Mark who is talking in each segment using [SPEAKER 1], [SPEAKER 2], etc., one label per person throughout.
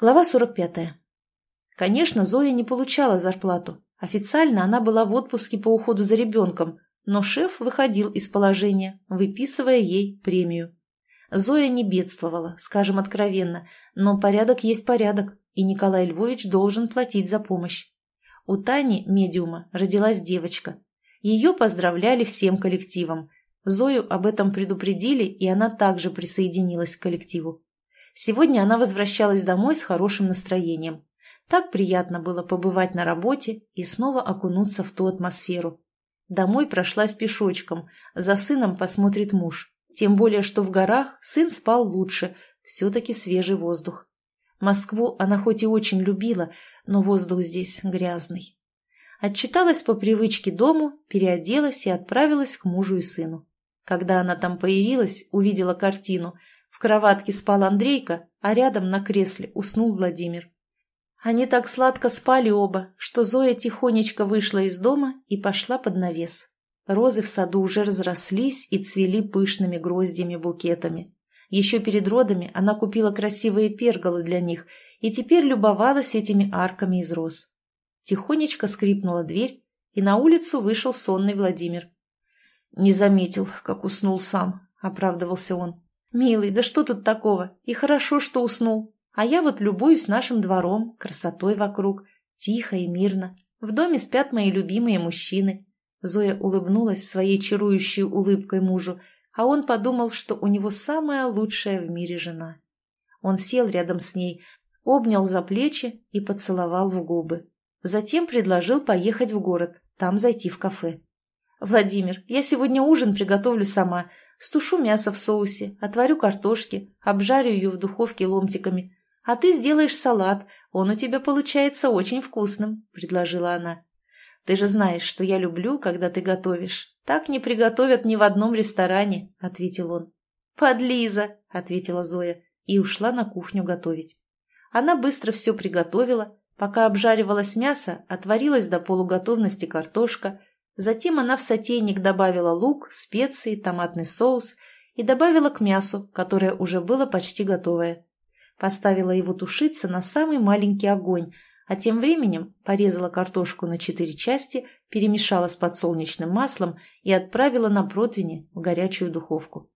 [SPEAKER 1] Глава 45. Конечно, Зоя не получала зарплату. Официально она была в отпуске по уходу за ребенком, но шеф выходил из положения, выписывая ей премию. Зоя не бедствовала, скажем откровенно, но порядок есть порядок, и Николай Львович должен платить за помощь. У Тани, медиума, родилась девочка. Ее поздравляли всем коллективом. Зою об этом предупредили, и она также присоединилась к коллективу. Сегодня она возвращалась домой с хорошим настроением. Так приятно было побывать на работе и снова окунуться в ту атмосферу. Домой прошлась пешочком, за сыном посмотрит муж. Тем более, что в горах сын спал лучше, все-таки свежий воздух. Москву она хоть и очень любила, но воздух здесь грязный. Отчиталась по привычке дому, переоделась и отправилась к мужу и сыну. Когда она там появилась, увидела картину – в кроватке спал Андрейка, а рядом на кресле уснул Владимир. Они так сладко спали оба, что Зоя тихонечко вышла из дома и пошла под навес. Розы в саду уже разрослись и цвели пышными гроздьями-букетами. Еще перед родами она купила красивые перголы для них и теперь любовалась этими арками из роз. Тихонечко скрипнула дверь, и на улицу вышел сонный Владимир. «Не заметил, как уснул сам», — оправдывался он. «Милый, да что тут такого? И хорошо, что уснул. А я вот любуюсь нашим двором, красотой вокруг. Тихо и мирно. В доме спят мои любимые мужчины». Зоя улыбнулась своей чарующей улыбкой мужу, а он подумал, что у него самая лучшая в мире жена. Он сел рядом с ней, обнял за плечи и поцеловал в губы. Затем предложил поехать в город, там зайти в кафе. «Владимир, я сегодня ужин приготовлю сама. Стушу мясо в соусе, отварю картошки, обжарю ее в духовке ломтиками. А ты сделаешь салат, он у тебя получается очень вкусным», — предложила она. «Ты же знаешь, что я люблю, когда ты готовишь. Так не приготовят ни в одном ресторане», — ответил он. «Подлиза», — ответила Зоя и ушла на кухню готовить. Она быстро все приготовила. Пока обжаривалось мясо, отварилась до полуготовности картошка — Затем она в сотейник добавила лук, специи, томатный соус и добавила к мясу, которое уже было почти готовое. Поставила его тушиться на самый маленький огонь, а тем временем порезала картошку на четыре части, перемешала с подсолнечным маслом и отправила на противне в горячую духовку.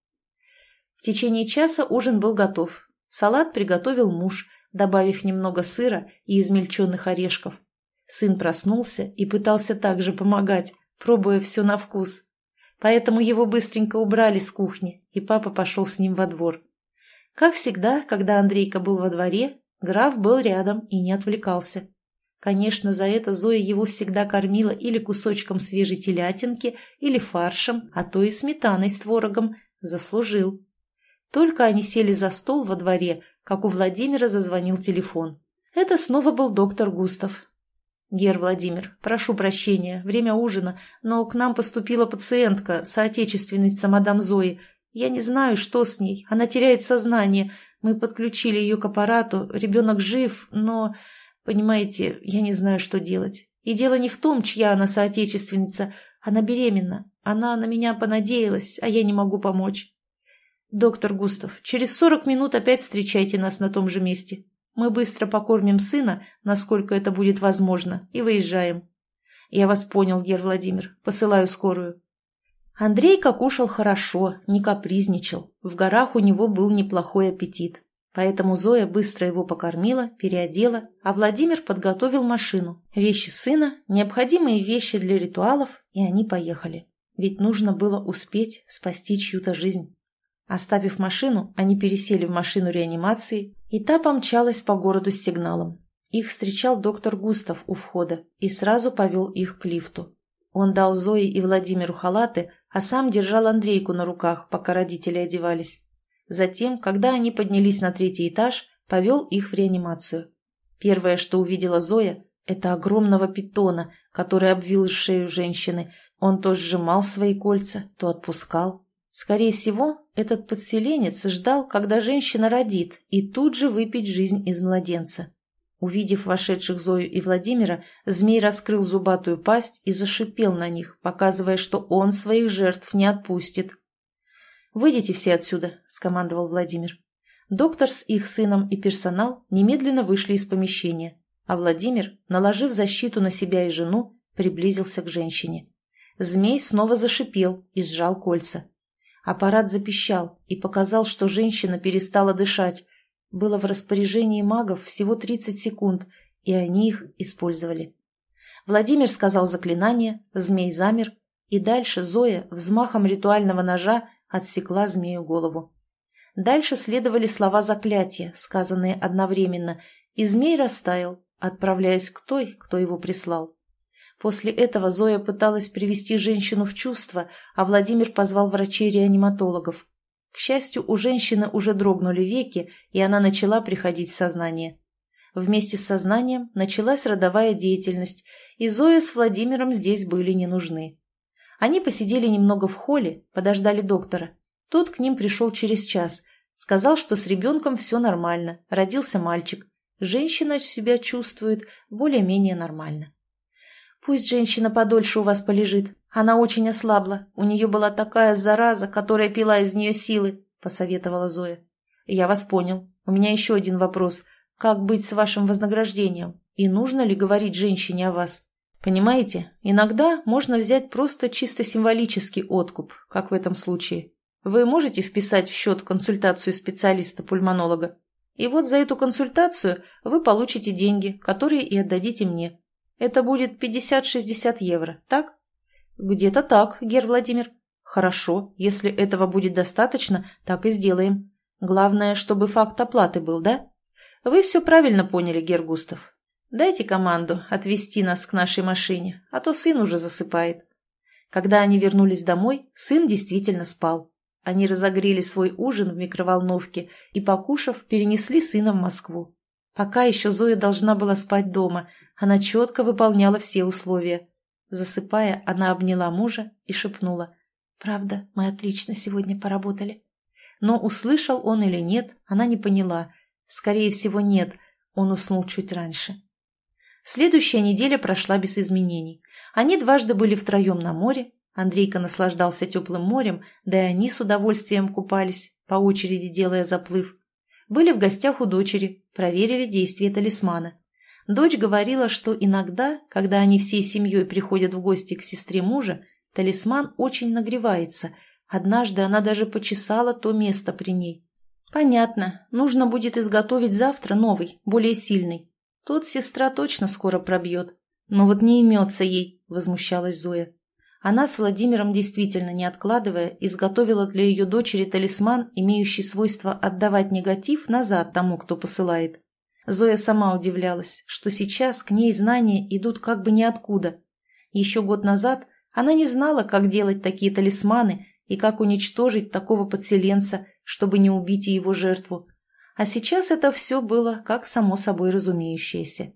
[SPEAKER 1] В течение часа ужин был готов. Салат приготовил муж, добавив немного сыра и измельченных орешков. Сын проснулся и пытался также помогать, пробуя все на вкус. Поэтому его быстренько убрали с кухни, и папа пошел с ним во двор. Как всегда, когда Андрейка был во дворе, граф был рядом и не отвлекался. Конечно, за это Зоя его всегда кормила или кусочком свежей телятинки, или фаршем, а то и сметаной с творогом. Заслужил. Только они сели за стол во дворе, как у Владимира зазвонил телефон. Это снова был доктор Густав. «Гер Владимир, прошу прощения, время ужина, но к нам поступила пациентка, соотечественница мадам Зои. Я не знаю, что с ней, она теряет сознание. Мы подключили ее к аппарату, ребенок жив, но, понимаете, я не знаю, что делать. И дело не в том, чья она соотечественница, она беременна. Она на меня понадеялась, а я не могу помочь. Доктор Густав, через сорок минут опять встречайте нас на том же месте. Мы быстро покормим сына, насколько это будет возможно, и выезжаем. Я вас понял, Гер Владимир. Посылаю скорую. Андрейка кушал хорошо, не капризничал. В горах у него был неплохой аппетит. Поэтому Зоя быстро его покормила, переодела, а Владимир подготовил машину, вещи сына, необходимые вещи для ритуалов, и они поехали. Ведь нужно было успеть спасти чью-то жизнь. Оставив машину, они пересели в машину реанимации, и та помчалась по городу с сигналом. Их встречал доктор Густав у входа и сразу повел их к лифту. Он дал Зое и Владимиру халаты, а сам держал Андрейку на руках, пока родители одевались. Затем, когда они поднялись на третий этаж, повел их в реанимацию. Первое, что увидела Зоя, это огромного питона, который обвил шею женщины. Он то сжимал свои кольца, то отпускал. Скорее всего, этот подселенец ждал, когда женщина родит, и тут же выпить жизнь из младенца. Увидев вошедших Зою и Владимира, змей раскрыл зубатую пасть и зашипел на них, показывая, что он своих жертв не отпустит. «Выйдите все отсюда», — скомандовал Владимир. Доктор с их сыном и персонал немедленно вышли из помещения, а Владимир, наложив защиту на себя и жену, приблизился к женщине. Змей снова зашипел и сжал кольца. Аппарат запищал и показал, что женщина перестала дышать. Было в распоряжении магов всего 30 секунд, и они их использовали. Владимир сказал заклинание, змей замер, и дальше Зоя взмахом ритуального ножа отсекла змею голову. Дальше следовали слова заклятия, сказанные одновременно, и змей растаял, отправляясь к той, кто его прислал. После этого Зоя пыталась привести женщину в чувство, а Владимир позвал врачей-реаниматологов. К счастью, у женщины уже дрогнули веки, и она начала приходить в сознание. Вместе с сознанием началась родовая деятельность, и Зоя с Владимиром здесь были не нужны. Они посидели немного в холле, подождали доктора. Тот к ним пришел через час, сказал, что с ребенком все нормально, родился мальчик. Женщина себя чувствует более-менее нормально. «Пусть женщина подольше у вас полежит. Она очень ослабла. У нее была такая зараза, которая пила из нее силы», — посоветовала Зоя. «Я вас понял. У меня еще один вопрос. Как быть с вашим вознаграждением? И нужно ли говорить женщине о вас? Понимаете, иногда можно взять просто чисто символический откуп, как в этом случае. Вы можете вписать в счет консультацию специалиста-пульмонолога? И вот за эту консультацию вы получите деньги, которые и отдадите мне. Это будет 50-60 евро, так? Где-то так, Гер Владимир. Хорошо, если этого будет достаточно, так и сделаем. Главное, чтобы факт оплаты был, да? Вы все правильно поняли, Гер Густав. Дайте команду отвезти нас к нашей машине, а то сын уже засыпает. Когда они вернулись домой, сын действительно спал. Они разогрели свой ужин в микроволновке и, покушав, перенесли сына в Москву. Пока еще Зоя должна была спать дома, она четко выполняла все условия. Засыпая, она обняла мужа и шепнула. «Правда, мы отлично сегодня поработали». Но услышал он или нет, она не поняла. Скорее всего, нет, он уснул чуть раньше. Следующая неделя прошла без изменений. Они дважды были втроем на море. Андрейка наслаждался теплым морем, да и они с удовольствием купались, по очереди делая заплыв. Были в гостях у дочери, проверили действие талисмана. Дочь говорила, что иногда, когда они всей семьей приходят в гости к сестре мужа, талисман очень нагревается. Однажды она даже почесала то место при ней. Понятно, нужно будет изготовить завтра новый, более сильный. Тот сестра точно скоро пробьет. Но вот не имется ей, возмущалась Зоя. Она с Владимиром действительно, не откладывая, изготовила для ее дочери талисман, имеющий свойство отдавать негатив назад тому, кто посылает. Зоя сама удивлялась, что сейчас к ней знания идут как бы ниоткуда. Еще год назад она не знала, как делать такие талисманы и как уничтожить такого подселенца, чтобы не убить и его жертву. А сейчас это все было как само собой разумеющееся.